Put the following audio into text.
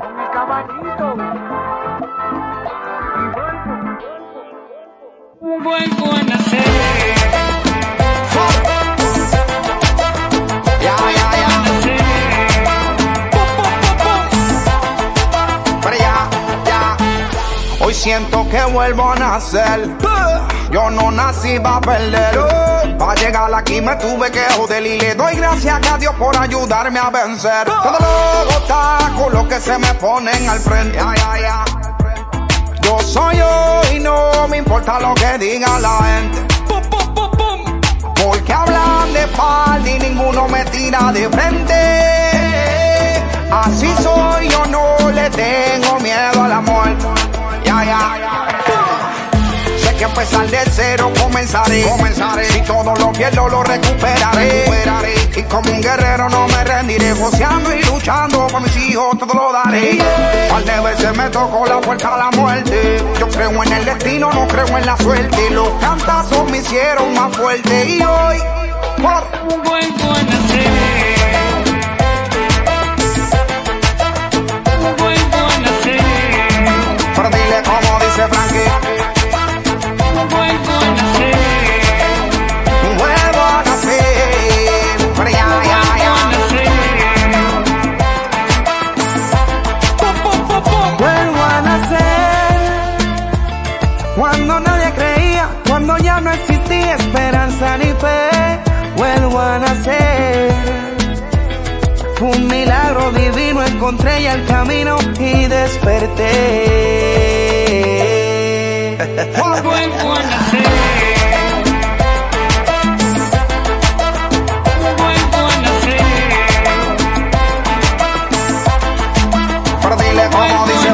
con el caballito. Vuelvo a nacer. Hoy siento que vuelvo a nacer. Yo no nací para perder. Para llegar aquí me tuve que joder y le doy gracias a Dios por ayudarme a vencer. Todos los obstáculos que se me ponen al frente. Ya, ya, ya. Yo soy yo y no me importa lo que diga la gente. Porque hablan de espalda y ninguno me tira de frente. Así soy, yo no le tengo miedo a la muerte. Ya, ya, ya. Que empezar de cero comenzaré. Comenzaré. Si todo lo pierdo, lo recuperaré. recuperaré. Y como un guerrero no me rendiré. Joseando y luchando por mis hijos, todo lo daré. Par de veces me tocó la puerta a la muerte. Yo creo en el destino, no creo en la suerte. Los cantazos me hicieron más fuerte. Y hoy, por Vuelvo a cuando nadie creía, cuando ya no existía esperanza ni fe. Vuelvo a nacer. Fue un milagro divino, encontré ya el camino y desperté. Vuelvo a nacer. Como dice